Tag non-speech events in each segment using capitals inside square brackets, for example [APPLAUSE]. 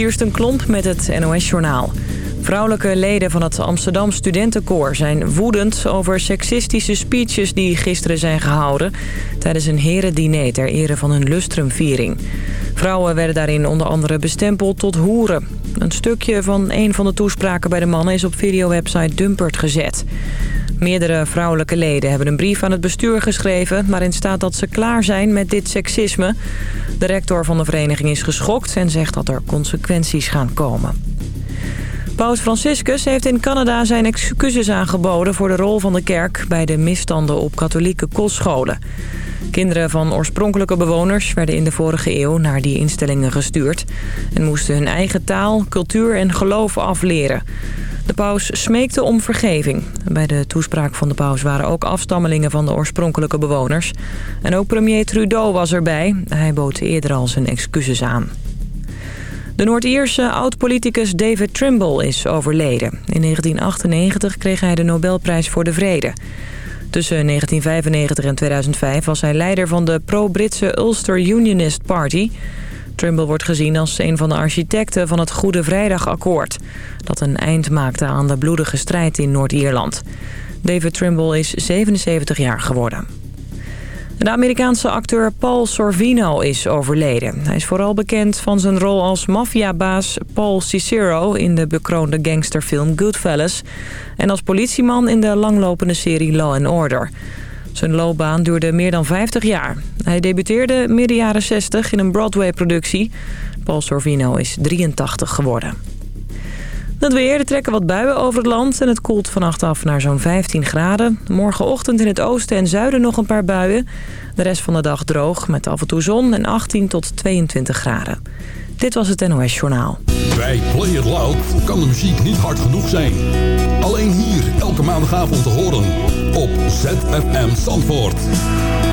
Kirsten Klomp met het NOS-journaal. Vrouwelijke leden van het Amsterdam Studentenkoor zijn woedend over seksistische speeches die gisteren zijn gehouden tijdens een herendiner ter ere van hun lustrumviering. Vrouwen werden daarin onder andere bestempeld tot hoeren. Een stukje van een van de toespraken bij de mannen is op videowebsite Dumpert gezet. Meerdere vrouwelijke leden hebben een brief aan het bestuur geschreven... waarin staat dat ze klaar zijn met dit seksisme. De rector van de vereniging is geschokt en zegt dat er consequenties gaan komen. Paus Franciscus heeft in Canada zijn excuses aangeboden... voor de rol van de kerk bij de misstanden op katholieke kostscholen. Kinderen van oorspronkelijke bewoners werden in de vorige eeuw naar die instellingen gestuurd... en moesten hun eigen taal, cultuur en geloof afleren. De paus smeekte om vergeving. Bij de toespraak van de paus waren ook afstammelingen van de oorspronkelijke bewoners. En ook premier Trudeau was erbij. Hij bood eerder al zijn excuses aan. De Noord-Ierse oud-politicus David Trimble is overleden. In 1998 kreeg hij de Nobelprijs voor de Vrede. Tussen 1995 en 2005 was hij leider van de pro-Britse Ulster Unionist Party. Trimble wordt gezien als een van de architecten van het Goede Vrijdagakkoord... dat een eind maakte aan de bloedige strijd in Noord-Ierland. David Trimble is 77 jaar geworden. De Amerikaanse acteur Paul Sorvino is overleden. Hij is vooral bekend van zijn rol als maffiabaas Paul Cicero... in de bekroonde gangsterfilm Goodfellas... en als politieman in de langlopende serie Law and Order... Zijn loopbaan duurde meer dan 50 jaar. Hij debuteerde midden jaren 60 in een Broadway-productie. Paul Sorvino is 83 geworden. Het weer, er trekken wat buien over het land en het koelt vannacht af naar zo'n 15 graden. Morgenochtend in het oosten en zuiden nog een paar buien. De rest van de dag droog met af en toe zon en 18 tot 22 graden. Dit was het NOS Journaal. Bij Play It Loud kan de muziek niet hard genoeg zijn. Alleen hier elke maandagavond te horen op ZFM Zandvoort.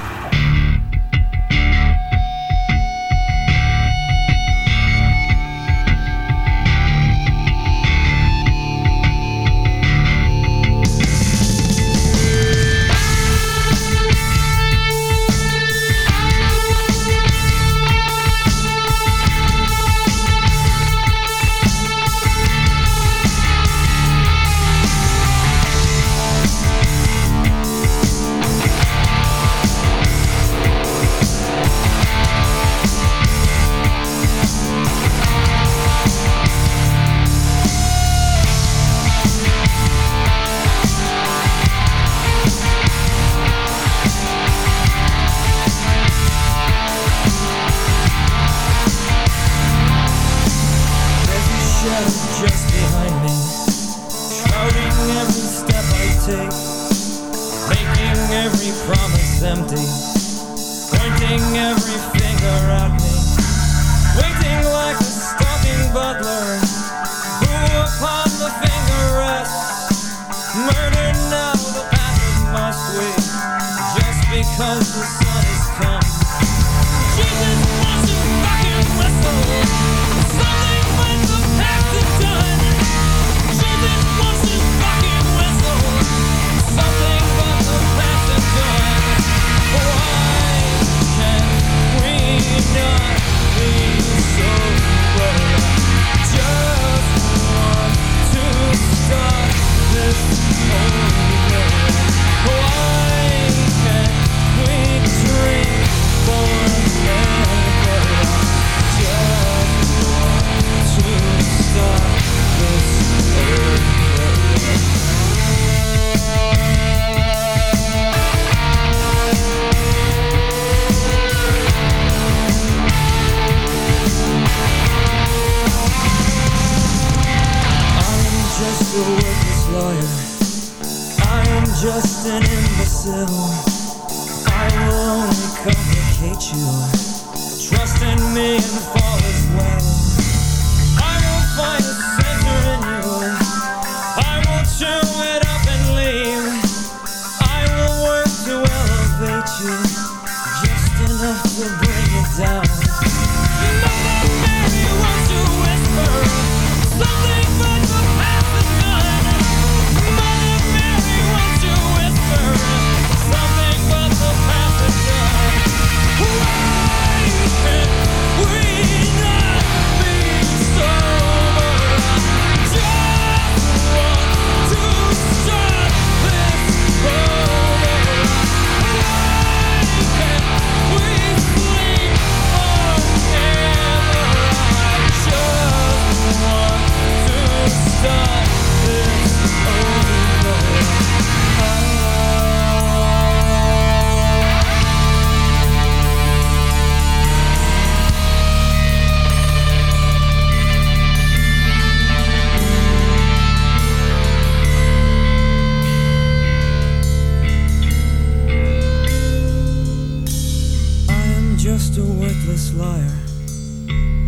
a worthless liar.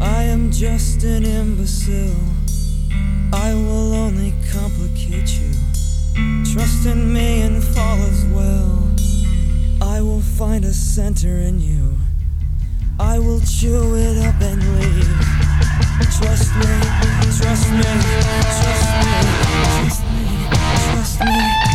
I am just an imbecile. I will only complicate you. Trust in me and fall as well. I will find a center in you. I will chew it up and leave. Trust me, trust me, trust me, trust me, trust me. Trust me.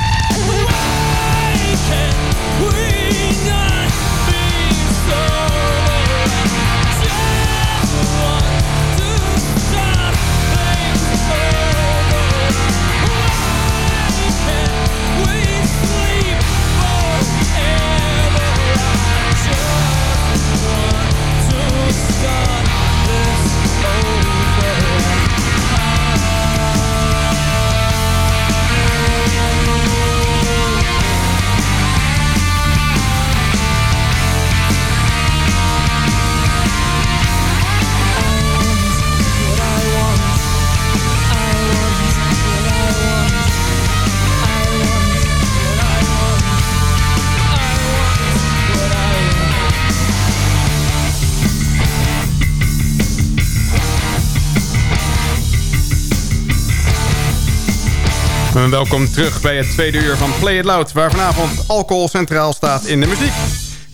En welkom terug bij het tweede uur van Play It Loud... waar vanavond alcohol centraal staat in de muziek.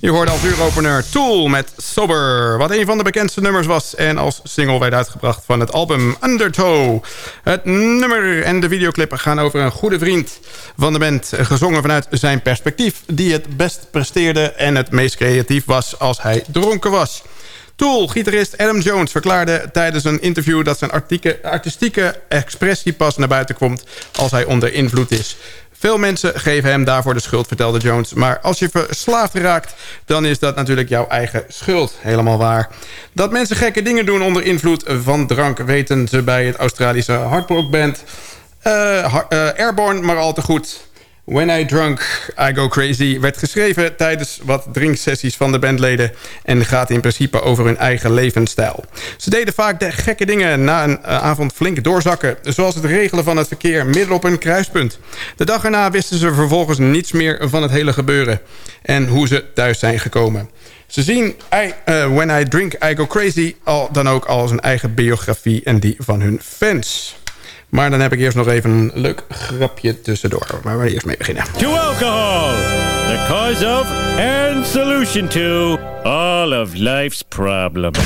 Je hoorde als uuropener Tool met Sober... wat een van de bekendste nummers was... en als single werd uitgebracht van het album Undertow. Het nummer en de videoclip gaan over een goede vriend van de band... gezongen vanuit zijn perspectief... die het best presteerde en het meest creatief was als hij dronken was... Tool-gitarist Adam Jones verklaarde tijdens een interview... dat zijn artistieke expressie pas naar buiten komt als hij onder invloed is. Veel mensen geven hem daarvoor de schuld, vertelde Jones. Maar als je verslaafd raakt, dan is dat natuurlijk jouw eigen schuld. Helemaal waar. Dat mensen gekke dingen doen onder invloed van drank... weten ze bij het Australische hardrockband uh, Airborne maar al te goed... When I Drunk, I Go Crazy werd geschreven tijdens wat drinksessies van de bandleden... en gaat in principe over hun eigen levensstijl. Ze deden vaak de gekke dingen na een eh, avond flink doorzakken... zoals het regelen van het verkeer midden op een kruispunt. De dag erna wisten ze vervolgens niets meer van het hele gebeuren... en hoe ze thuis zijn gekomen. Ze zien I, uh, When I Drink, I Go Crazy al dan ook als een eigen biografie... en die van hun fans. Maar dan heb ik eerst nog even een leuk grapje tussendoor. Waar we eerst mee beginnen. To alcohol, the cause of and solution to all of life's problems.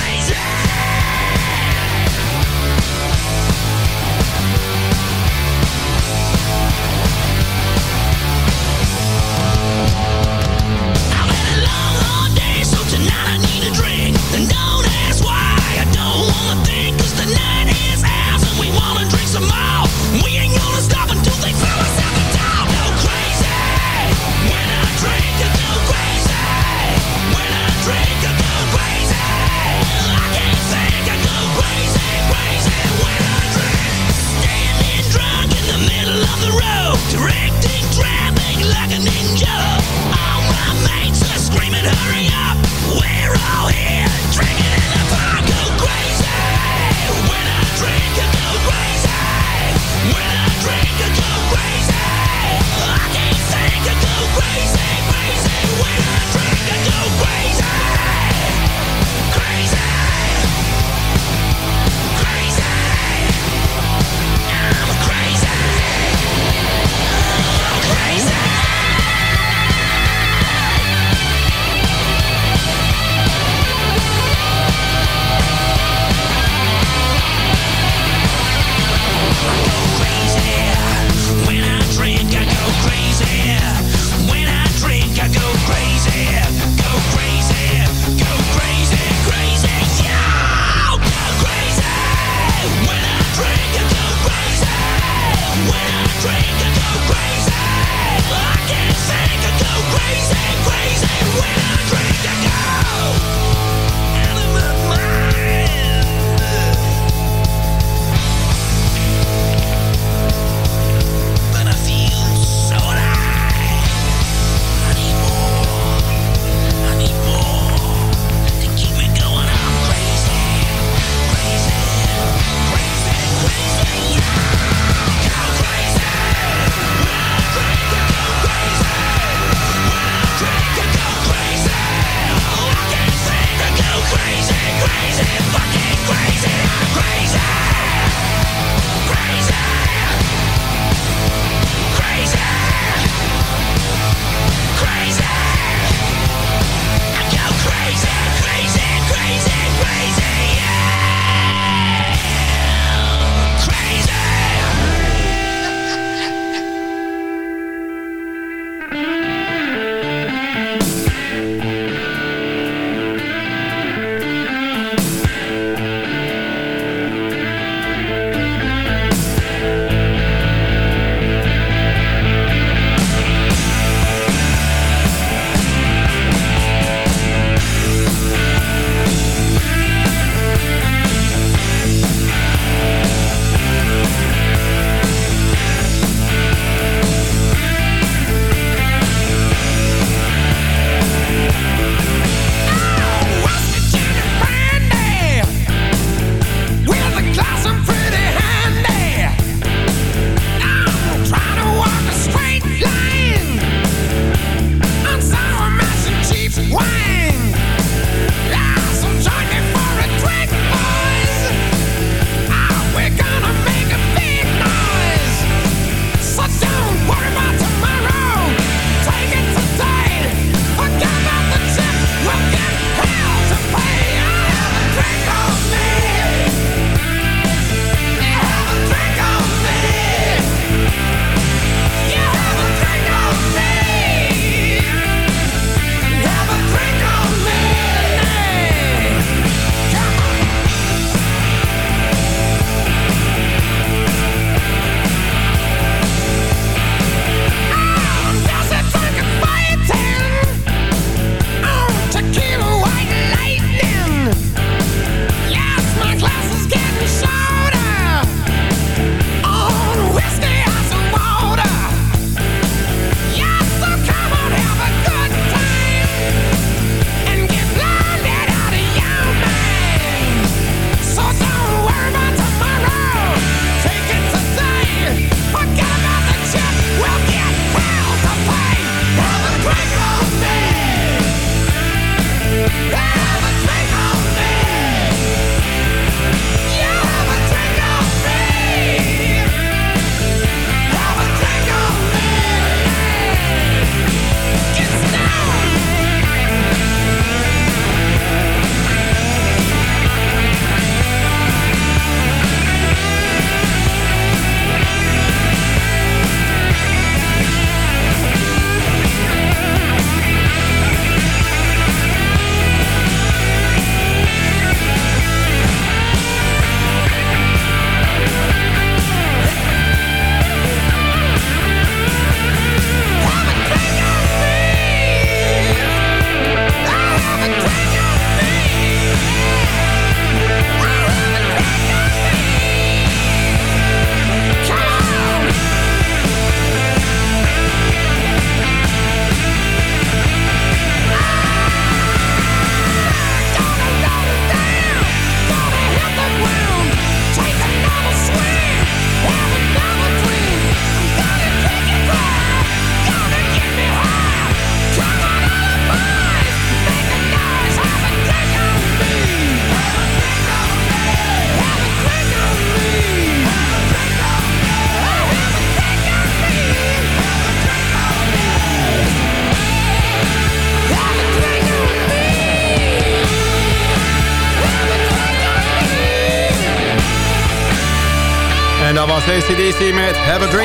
ACDC met Have a Drink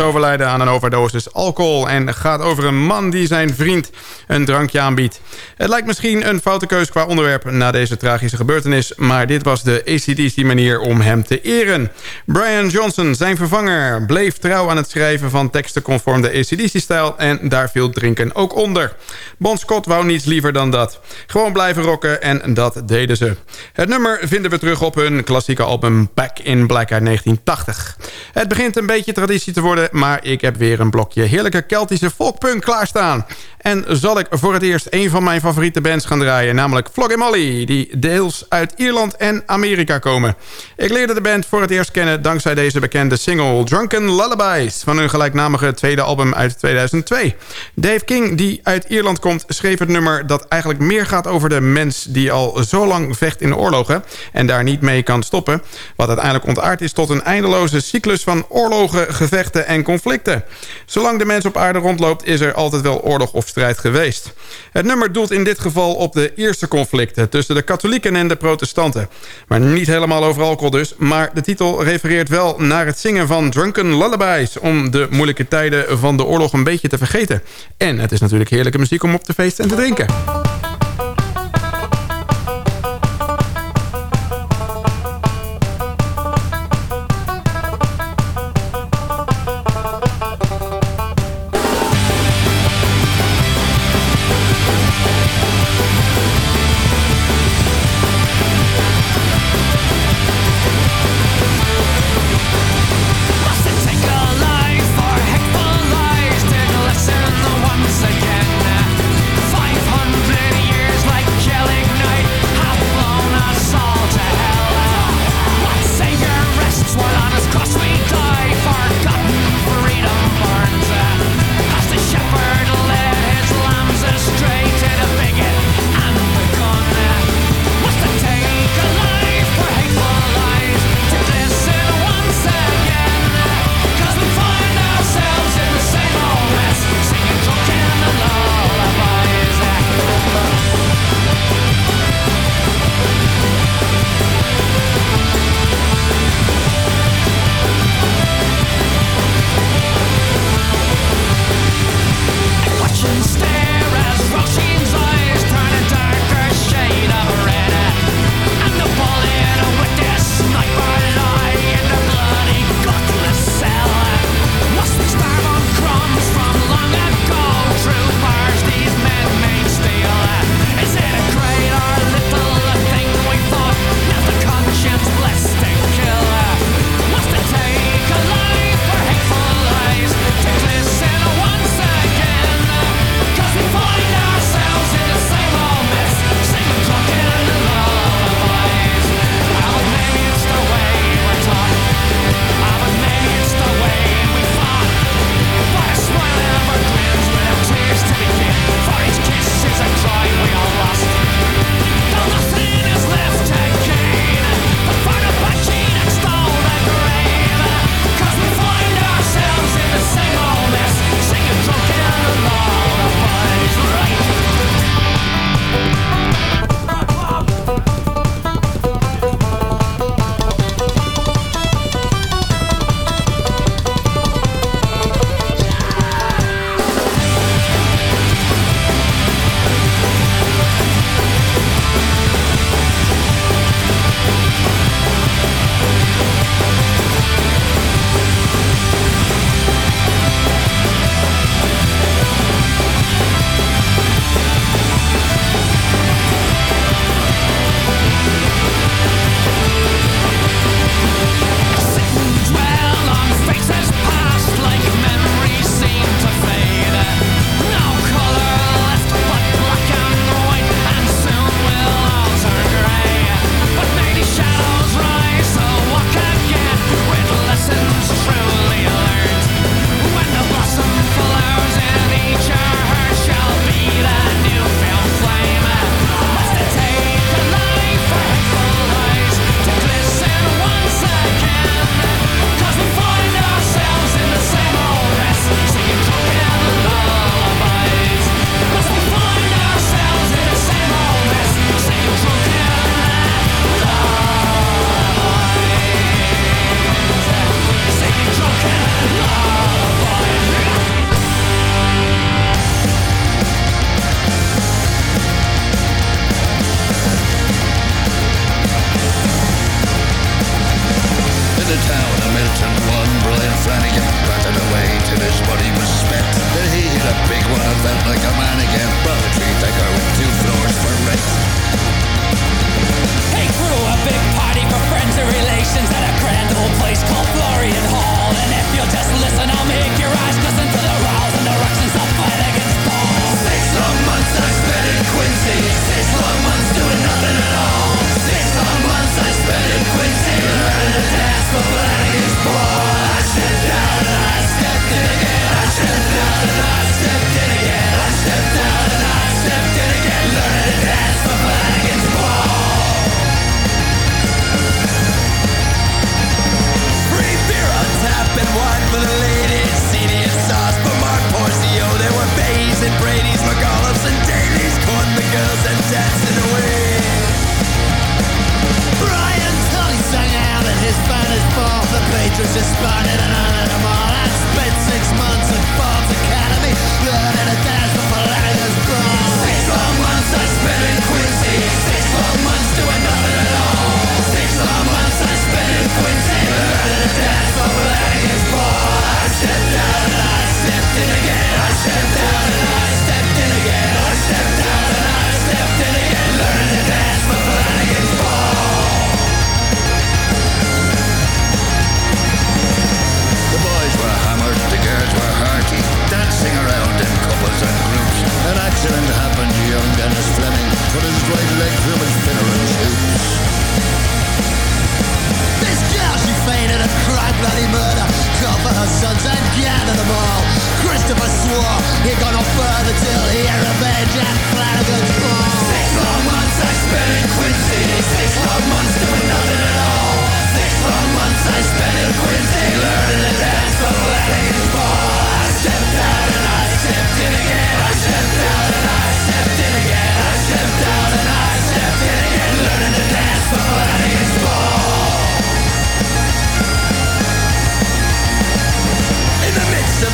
Overlijden aan een overdosis alcohol... en gaat over een man die zijn vriend een drankje aanbiedt. Het lijkt misschien een foute keus qua onderwerp na deze tragische gebeurtenis... maar dit was de ACDC-manier om hem te eren. Brian Johnson, zijn vervanger, bleef trouw aan het schrijven van teksten conform de ACDC-stijl... en daar viel drinken ook onder. Bon Scott wou niets liever dan dat. Gewoon blijven rocken en dat deden ze. Het nummer vinden we terug op hun klassieke album Back in Black uit 1980. Het begint een beetje traditie te worden... maar ik heb weer een blokje heerlijke Keltische folkpunk klaarstaan. En zal ik voor het eerst een van mijn favoriete bands gaan draaien... namelijk Flog Molly, die deels uit Ierland en Amerika komen. Ik leerde de band voor het eerst kennen dankzij deze bekende single... Drunken Lullabies van hun gelijknamige tweede album uit 2002. Dave King, die uit Ierland komt, schreef het nummer... dat eigenlijk meer gaat over de mens die al zo lang vecht in oorlogen... en daar niet mee kan stoppen. Wat uiteindelijk ontaard is tot een eindeloze cyclus van oorlogen, gevechten en conflicten. Zolang de mens op aarde rondloopt is er altijd wel oorlog of strijd geweest. Het nummer doelt in dit geval op de eerste conflicten... tussen de katholieken en de protestanten. Maar niet helemaal over alcohol dus... maar de titel refereert wel naar het zingen van drunken lullabies... om de moeilijke tijden van de oorlog een beetje te vergeten. En het is natuurlijk heerlijke muziek om op te feesten en te drinken.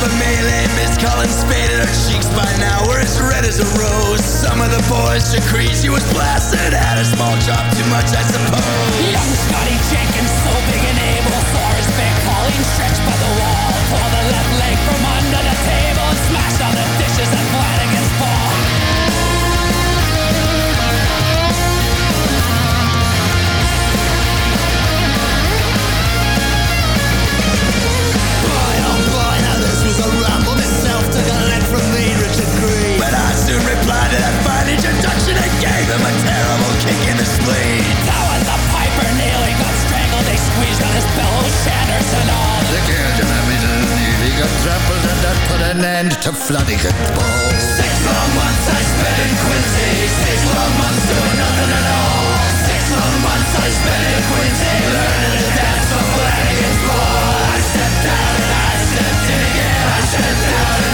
A melee, Miss Collins faded her cheeks by now were as red as a rose. Some of the boys decreed she was blasted, had a small chop, too much I suppose. Young Scotty Jenkins, so big and able, saw his big calling stretched by the wall. Pulled the left leg from under the table and smashed all the dishes at on his and ball. Six long months I spent in Quincy. Six long months doing nothing at all. Six long months I spent in Quincy. Learning to dance for Flanagan's ball. I stepped out and I stepped in again. I stepped out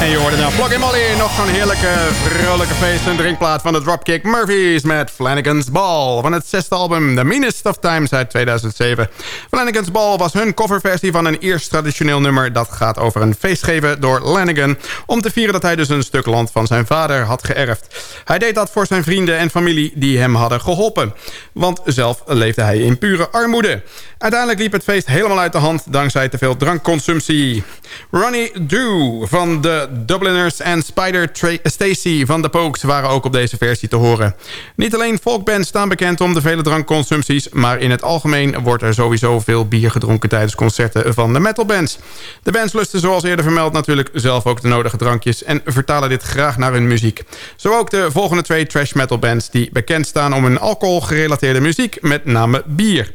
En je hoorde nou Plug in Molly. Nog zo'n heerlijke, vrolijke feest- en drinkplaat van de Dropkick Murphys... met Flanagan's Ball van het zesde album The Meanest of Times uit 2007. Flanagan's Ball was hun coverversie van een eerst traditioneel nummer... dat gaat over een feest geven door Flanagan... om te vieren dat hij dus een stuk land van zijn vader had geërfd. Hij deed dat voor zijn vrienden en familie die hem hadden geholpen. Want zelf leefde hij in pure armoede. Uiteindelijk liep het feest helemaal uit de hand... dankzij te veel drankconsumptie. Ronnie Drew van de Dubliners en Spider Stacy van de Pokes waren ook op deze versie te horen. Niet alleen folkbands staan bekend om de vele drankconsumpties... maar in het algemeen wordt er sowieso veel bier gedronken tijdens concerten van de metalbands. De bands lusten zoals eerder vermeld natuurlijk zelf ook de nodige drankjes... en vertalen dit graag naar hun muziek. Zo ook de volgende twee trash metal bands die bekend staan om hun alcoholgerelateerde muziek... met name bier.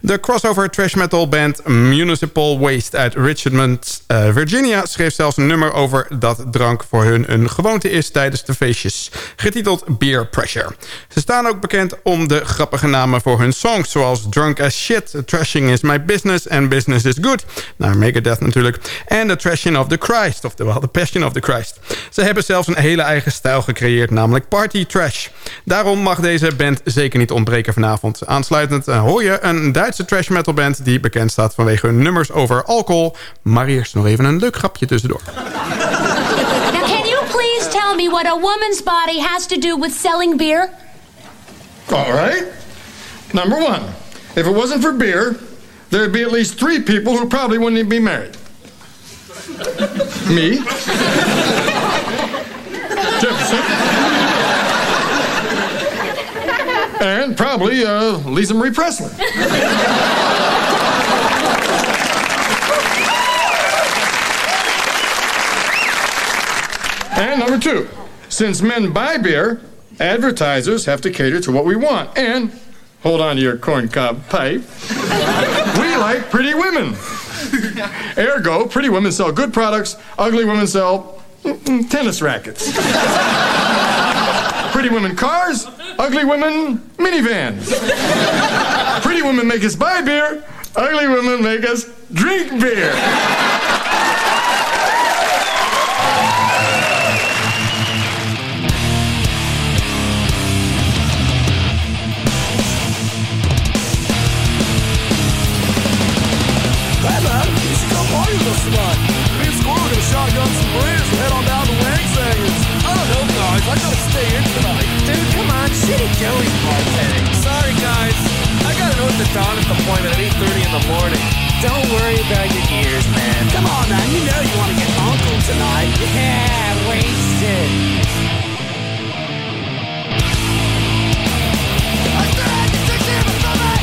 De crossover trash metal band Municipal Waste uit Richmond, uh, Virginia... schreef zelfs een nummer over dat drank voor hun een gewoonte is tijdens de feestjes. Getiteld Beer Pressure. Ze staan ook bekend om de grappige namen voor hun songs... zoals Drunk as Shit, Trashing is My Business en Business is Good. Naar Megadeth natuurlijk. En The Trashing of the Christ, oftewel The Passion of the Christ. Ze hebben zelfs een hele eigen stijl gecreëerd, namelijk Party Trash. Daarom mag deze band zeker niet ontbreken vanavond. Aansluitend eh, hoor je een Duitse trash metal band... die bekend staat vanwege hun nummers over alcohol. Maar eerst nog even een leuk grapje tussendoor. Now, can you please tell me what a woman's body has to do with selling beer? All right. Number one, if it wasn't for beer, there'd be at least three people who probably wouldn't even be married. Me, [LAUGHS] Jefferson, and probably uh, Lisa Marie Presley. [LAUGHS] And number two, since men buy beer, advertisers have to cater to what we want. And, hold on to your corncob pipe, [LAUGHS] we like pretty women. Ergo, pretty women sell good products, ugly women sell mm, mm, tennis rackets. [LAUGHS] pretty women cars, ugly women minivans. pretty women make us buy beer, ugly women make us drink beer. You should come party with us tonight. Me and Squirrel are gonna shotgun some and head on down to Wang Sangers. I oh, don't know, guys. I gotta stay in tonight. Dude, come on. Shitty Joey's bartending. Sorry, guys. I gotta know at appointment at 8.30 in the morning. Don't worry about your ears, man. Come on, man. You know you want to get uncle tonight. Yeah, wasted. I said, six years of summer,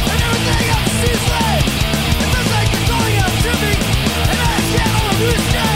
and everything else is late. It feels like you're going out to me, you stay.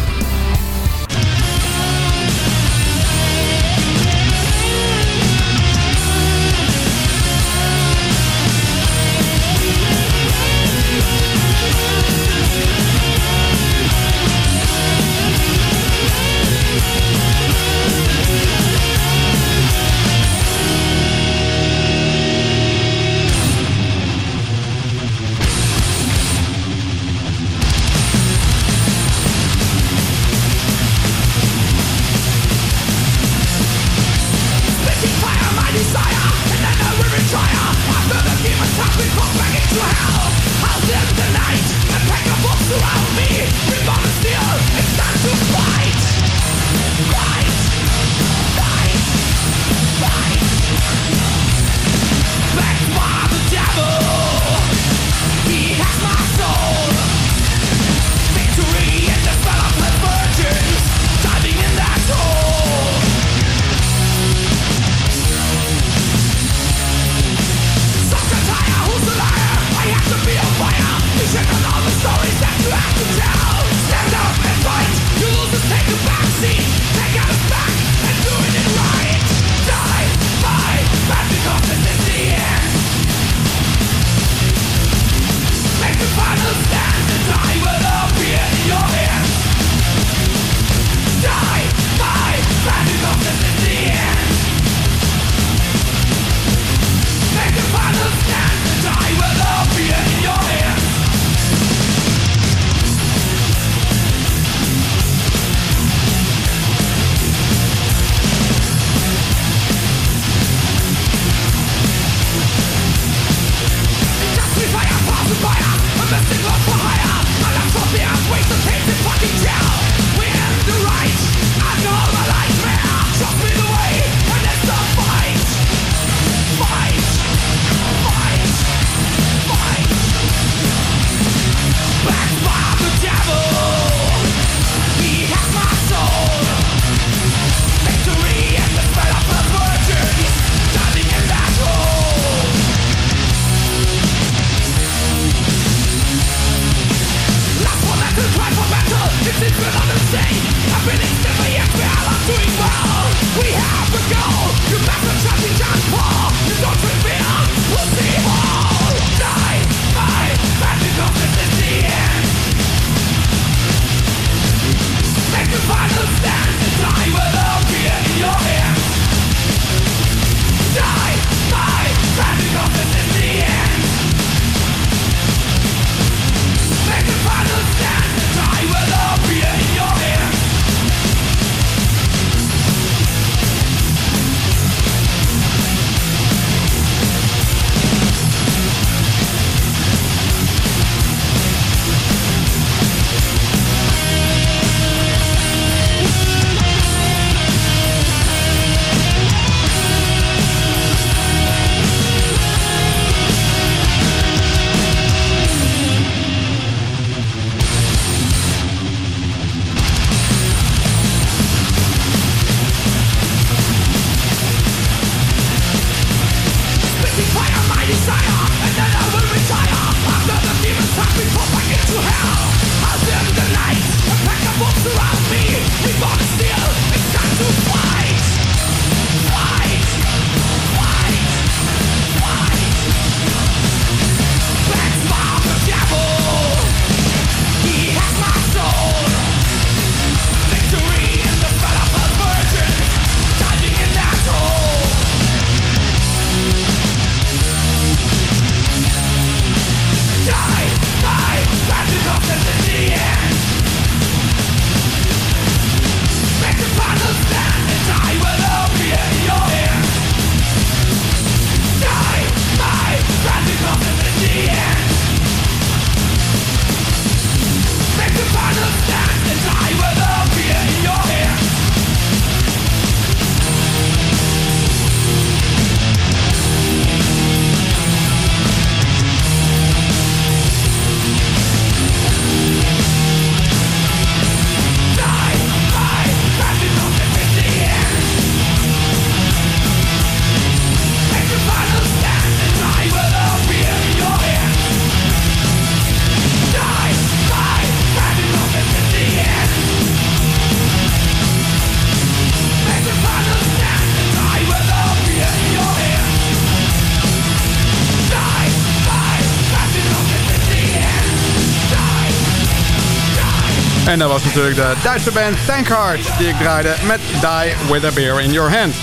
En dat was natuurlijk de Duitse band Tankard die ik draaide met Die With A Beer In Your Hand.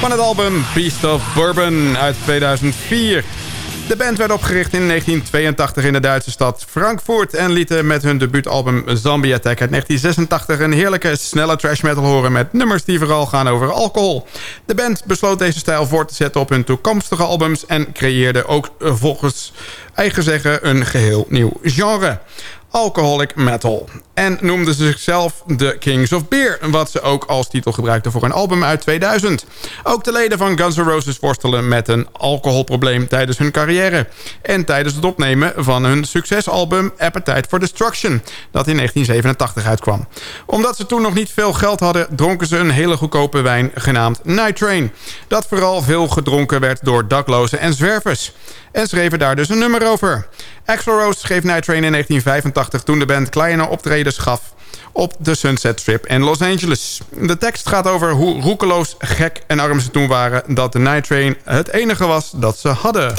Van het album Beast of Bourbon uit 2004. De band werd opgericht in 1982 in de Duitse stad Frankfurt... en lieten met hun debuutalbum Zombie Attack uit 1986... een heerlijke, snelle trash metal horen met nummers die vooral gaan over alcohol. De band besloot deze stijl voor te zetten op hun toekomstige albums... en creëerde ook eh, volgens eigen zeggen een geheel nieuw genre alcoholic metal. En noemden ze zichzelf de Kings of Beer... wat ze ook als titel gebruikten voor een album uit 2000. Ook de leden van Guns N' Roses worstelen met een alcoholprobleem tijdens hun carrière... en tijdens het opnemen van hun succesalbum Appetite for Destruction... dat in 1987 uitkwam. Omdat ze toen nog niet veel geld hadden... dronken ze een hele goedkope wijn genaamd Night Train... dat vooral veel gedronken werd door daklozen en zwervers en schreven daar dus een nummer over. Axl Rose schreef Night Train in 1985 toen de band kleine optredens gaf op de Sunset Strip in Los Angeles. De tekst gaat over hoe roekeloos, gek en arm ze toen waren... dat de Night Train het enige was dat ze hadden.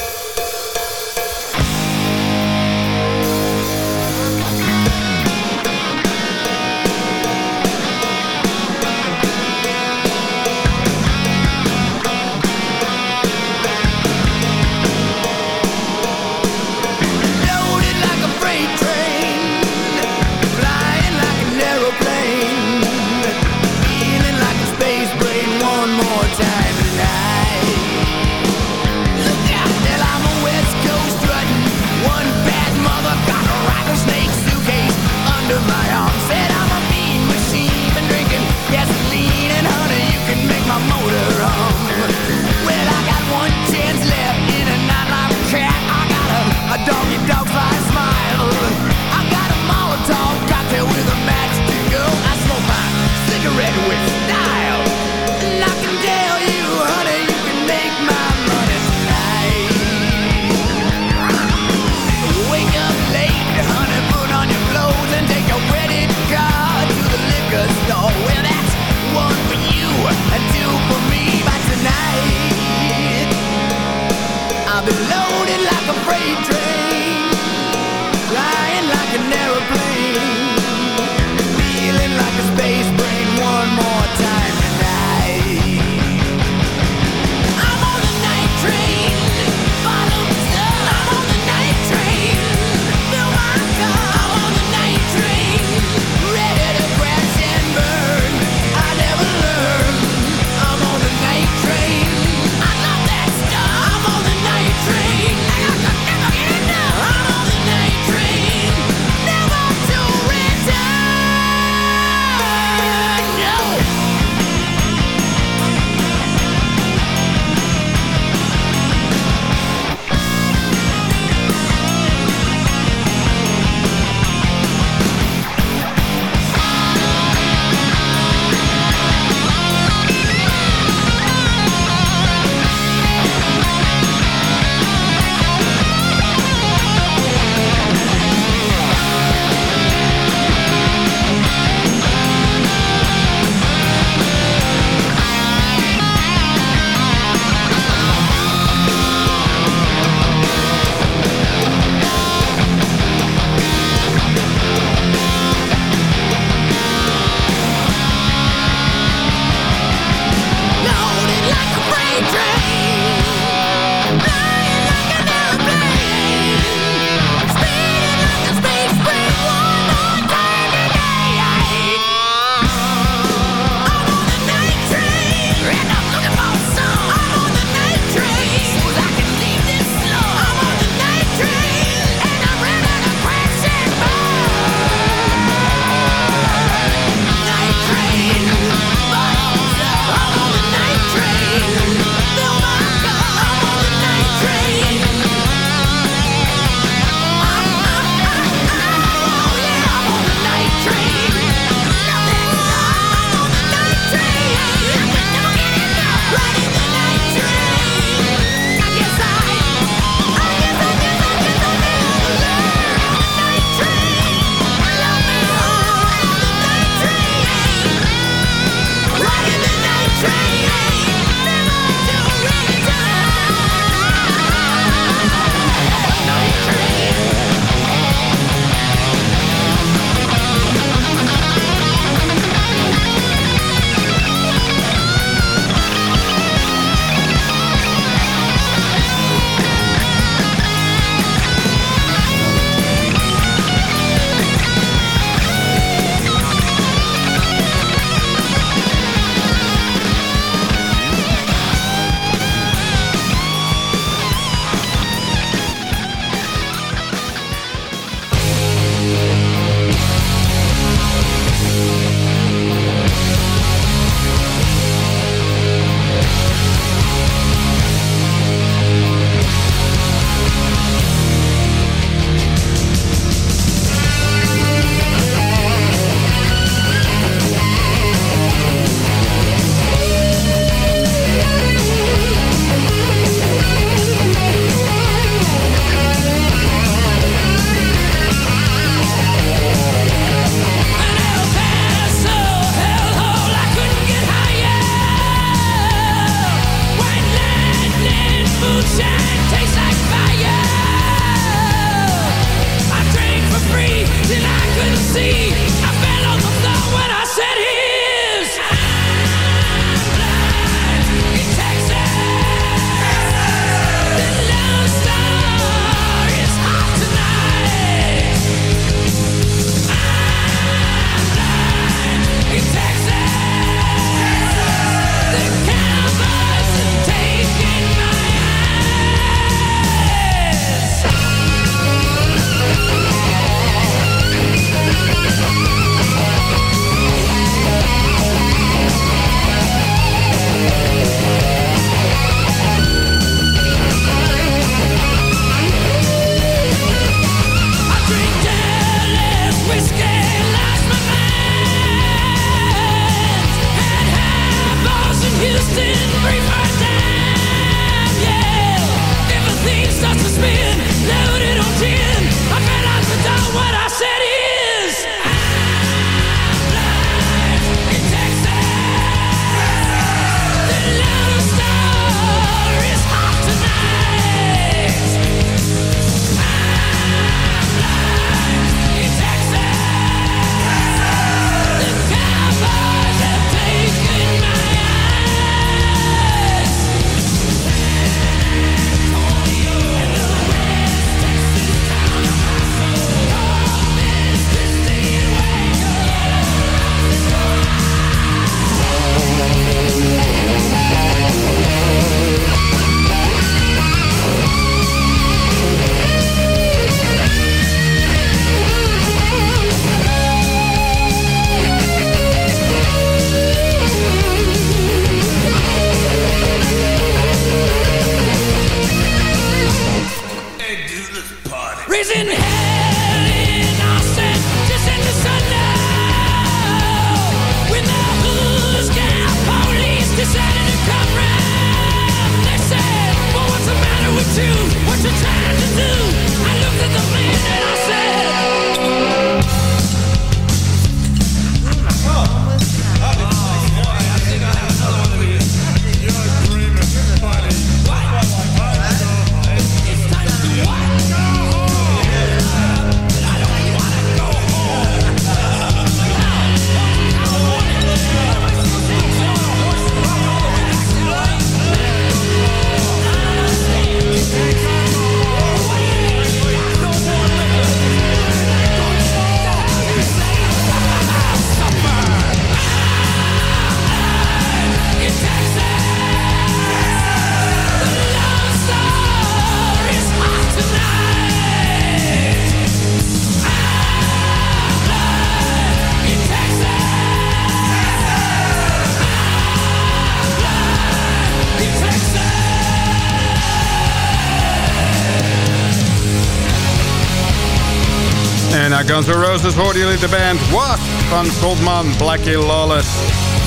Guns N' Roses hoorden jullie de band What van frontman Blackie Lawless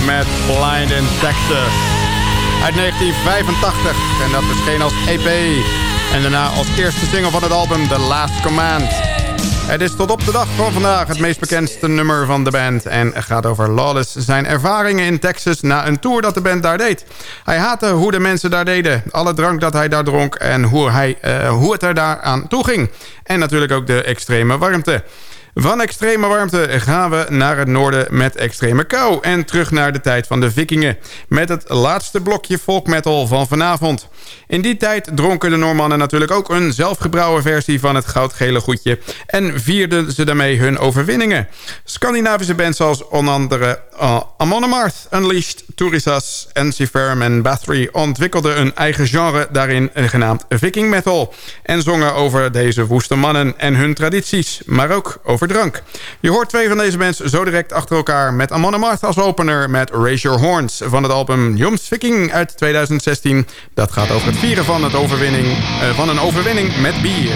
met Blind in Texas. Uit 1985 en dat verscheen als EP. En daarna als eerste single van het album The Last Command. Het is tot op de dag van vandaag het meest bekendste nummer van de band... en gaat over Lawless zijn ervaringen in Texas na een tour dat de band daar deed. Hij haatte hoe de mensen daar deden, alle drank dat hij daar dronk... en hoe, hij, eh, hoe het er daar aan toe ging. En natuurlijk ook de extreme warmte. Van extreme warmte gaan we naar het noorden met extreme kou... en terug naar de tijd van de vikingen... met het laatste blokje folkmetal van vanavond. In die tijd dronken de Noormannen natuurlijk ook een zelfgebrouwen versie... van het goudgele goedje en vierden ze daarmee hun overwinningen. Scandinavische bands zoals onder andere uh, Amon Unleashed, Turisas, Ensiferm en Bathory... ontwikkelden een eigen genre daarin eh, genaamd viking metal... en zongen over deze woeste mannen en hun tradities, maar ook over drank. Je hoort twee van deze bands zo direct achter elkaar... met Amon Amarth als opener met Raise Your Horns... van het album Joms Viking uit 2016. Dat gaat over het vieren van, het overwinning, eh, van een overwinning met bier.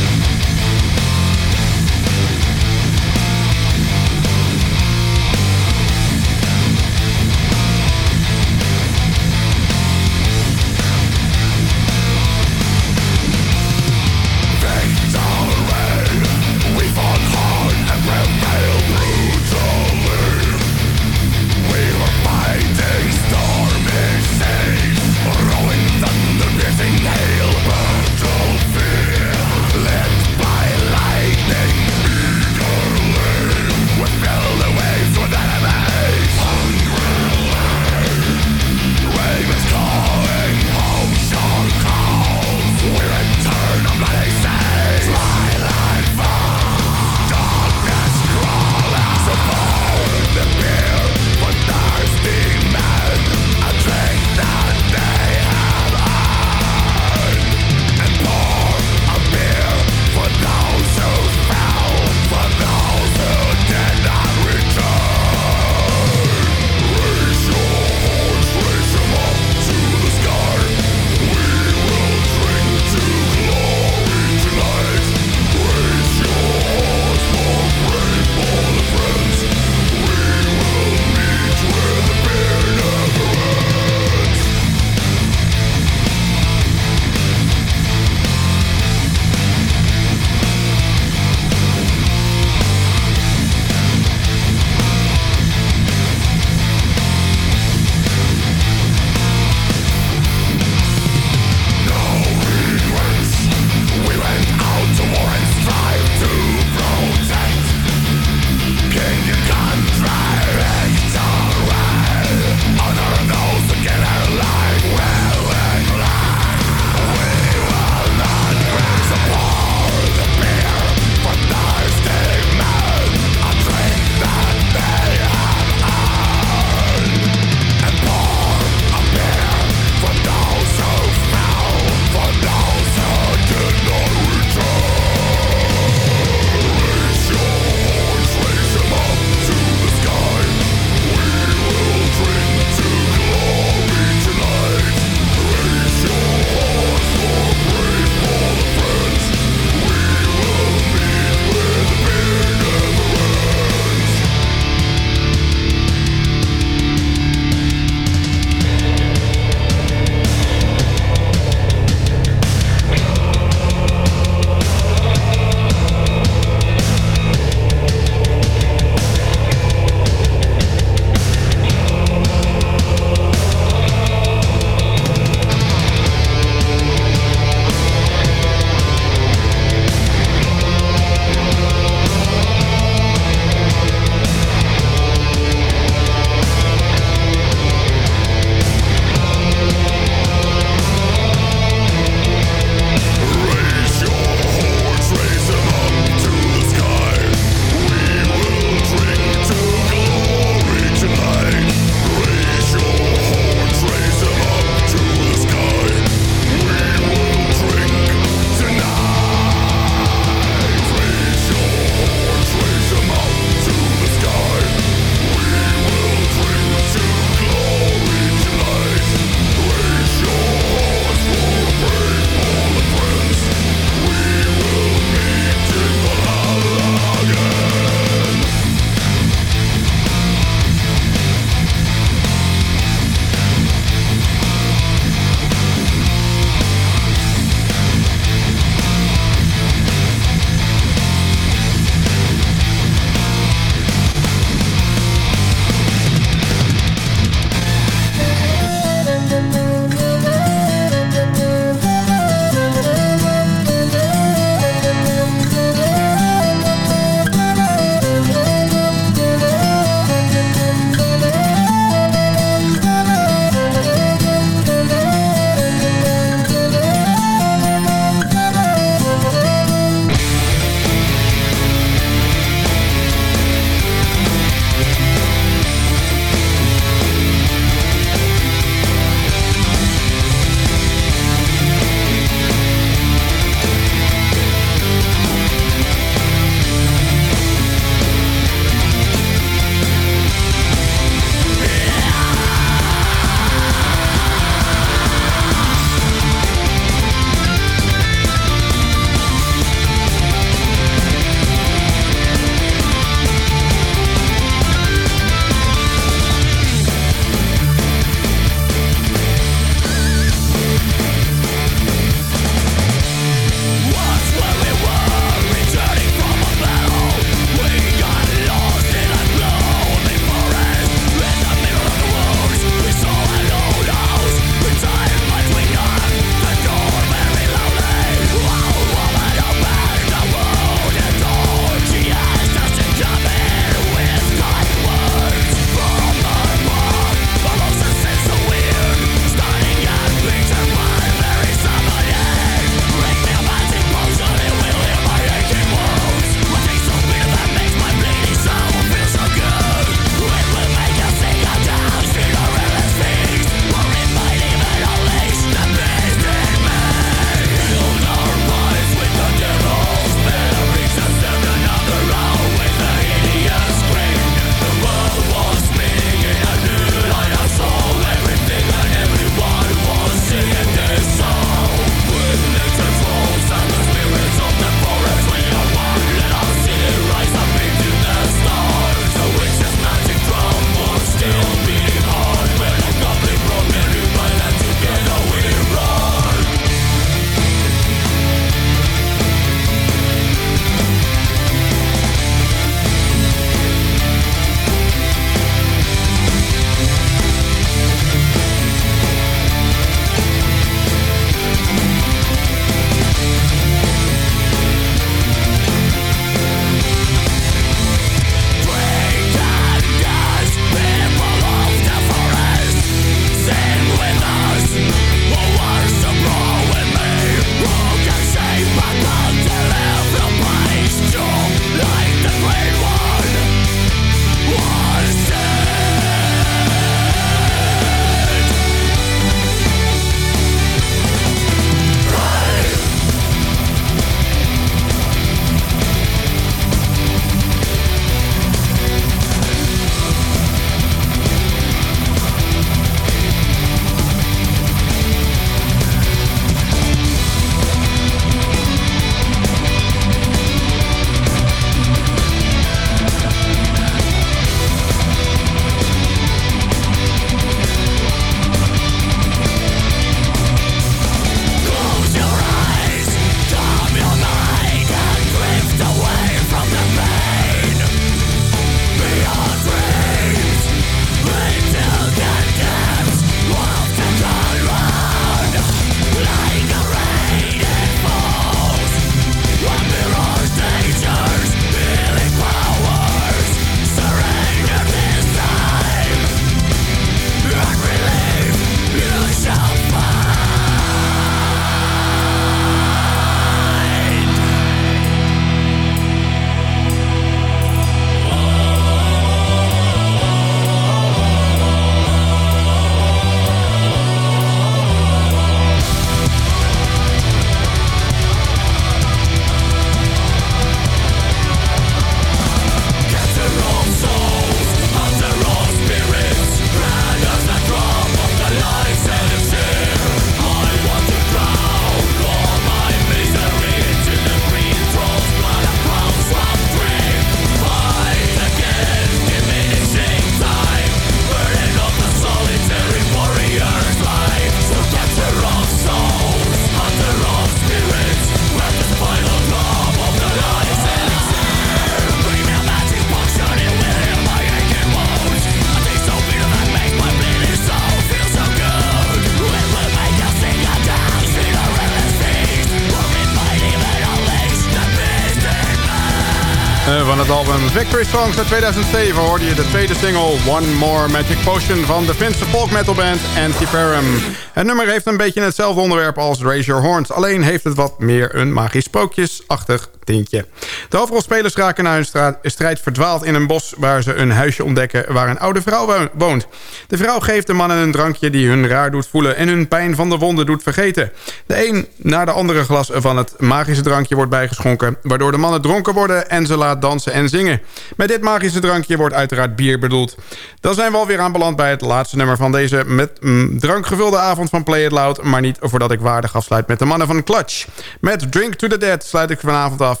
Victory Songs uit 2007 hoorde je de tweede single One More Magic Potion van de Finse folk metal band Antiparum. Het nummer heeft een beetje hetzelfde onderwerp als Raise Your Horns, alleen heeft het wat meer een magisch sprookjesachtig tintje. De hoofdrolspelers raken na hun strijd verdwaald in een bos waar ze een huisje ontdekken waar een oude vrouw woont. De vrouw geeft de mannen een drankje die hun raar doet voelen en hun pijn van de wonden doet vergeten. De een na de andere glas van het magische drankje wordt bijgeschonken, waardoor de mannen dronken worden en ze laat dansen en zingen. Met dit magische drankje wordt uiteraard bier bedoeld. Dan zijn we alweer aanbeland bij het laatste nummer van deze met mm, drank gevulde avond van Play It Loud, maar niet voordat ik waardig afsluit met de mannen van Clutch. Met Drink to the Dead sluit ik vanavond af.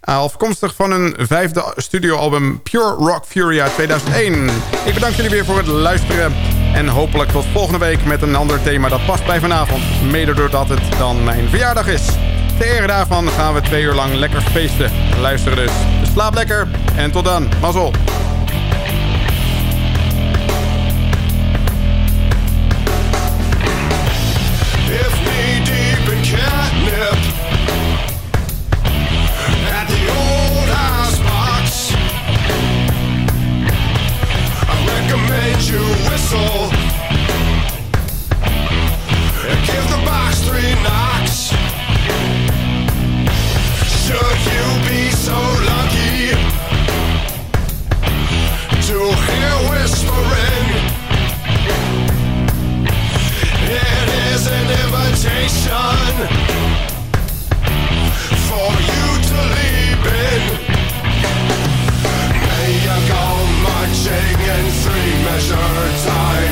Afkomstig van hun vijfde studioalbum Pure Rock Fury uit 2001. Ik bedank jullie weer voor het luisteren. En hopelijk tot volgende week met een ander thema dat past bij vanavond. Mede doordat het dan mijn verjaardag is. Ter ere daarvan gaan we twee uur lang lekker feesten. Luisteren dus. dus slaap lekker en tot dan. Mazzel. Give the box three knocks. Should you be so lucky to hear whispering? It is an invitation for you treasure time.